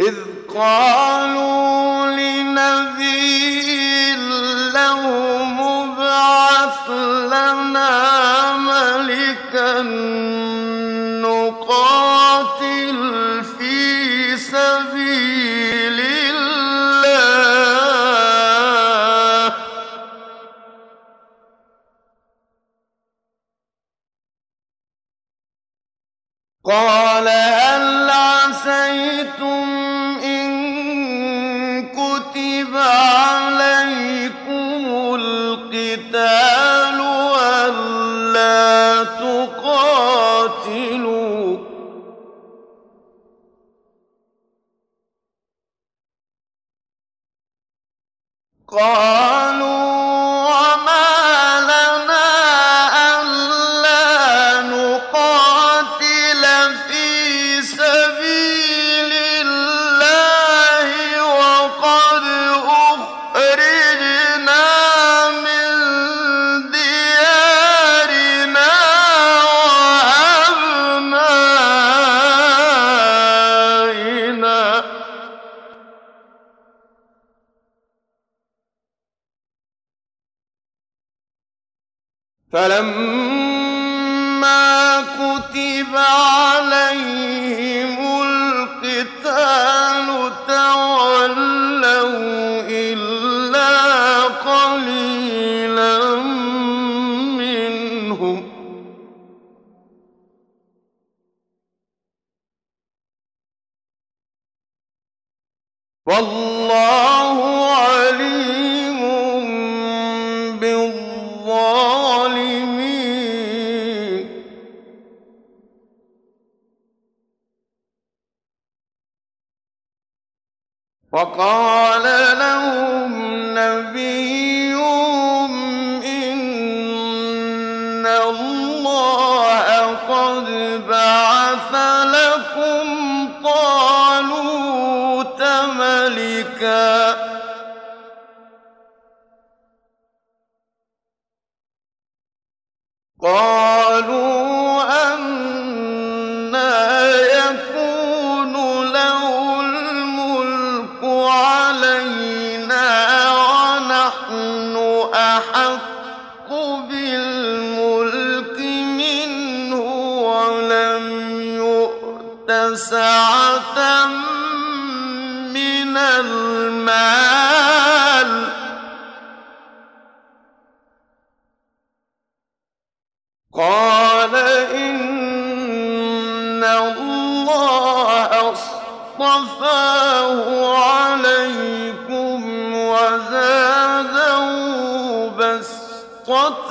إذ قالوا لنبي له ابعث لنا ملكا نقاتل في سبيل الله. قال ألا تقاتلوا. قالوا فلما كتب عليهم القتال تولوا إلا قليلا منهم. والله وقال لهم نبيهم إن الله قد بعث لكم طالوت ملكا. قالوا سعة من المال. قال إن الله اصطفاه عليكم وزاده بسطة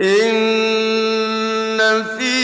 إِنَّ فِي